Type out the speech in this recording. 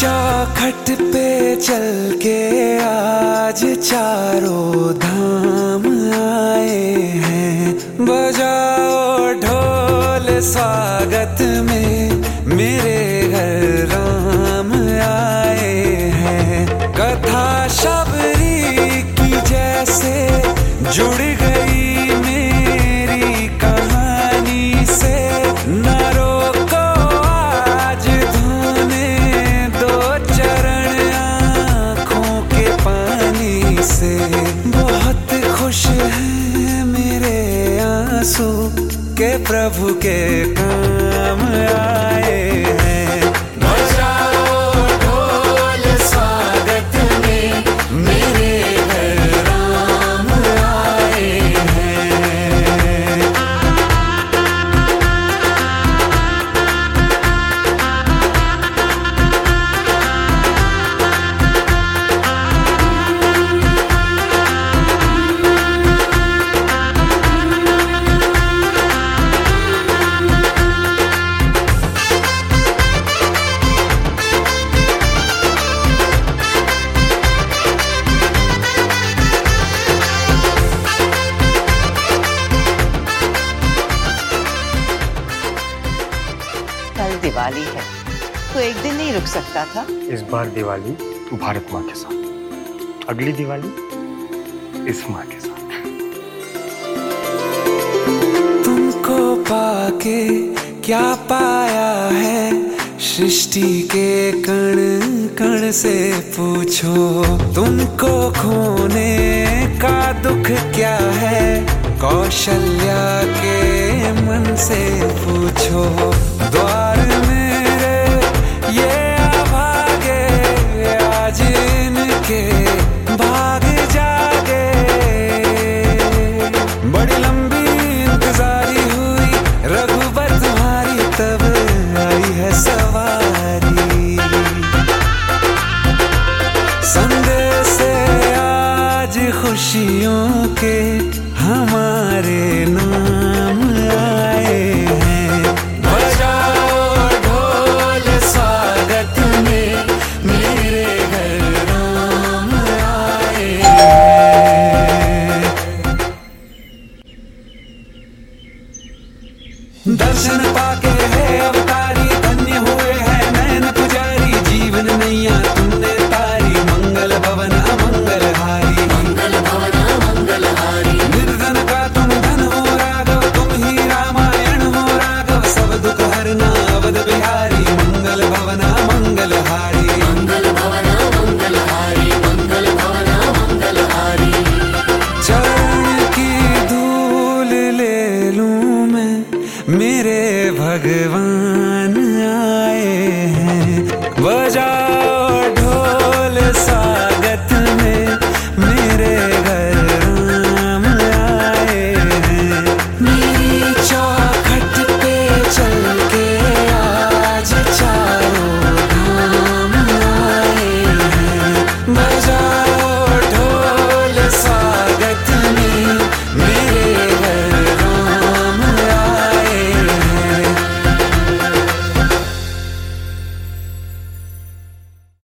चौखट पे चल के आज चारों धाम आए हैं। बजाओ ढोल स्वागत में मेरे आँसू के प्रभु के काम आए हैं। दिवाली है। तो एक दिन नहीं रुक सकता था? इस बार दिवाली भारत माँ के साथ। अगली दिवाली इस माँ के साथ। तुमको पाके क्या पाया है? सृष्टि के कण कण से पूछो। तुमको खोने का दुख क्या है? कौशल्या के मन से पूछो। खुशियों के हमारे नाम दर्शन पाके है अवतारी धन्य हुए है। नैन पुजारी जीवन नैया तुमने तारी। मंगल भवन मंगल हारी। मंगल भवन मंगल हारी। निर्धन का तुम धन हो राघव तुम ही रामायण हो राघव सब दुख हरना अवध बिहारी। मंगल भवन अमंगल हारी। मंगल भवन अमंगल हारी। मंगल भवन अमंगल हारी। चरण की धूल ले लू मैं। मेरे भगवान आए हैं। बजा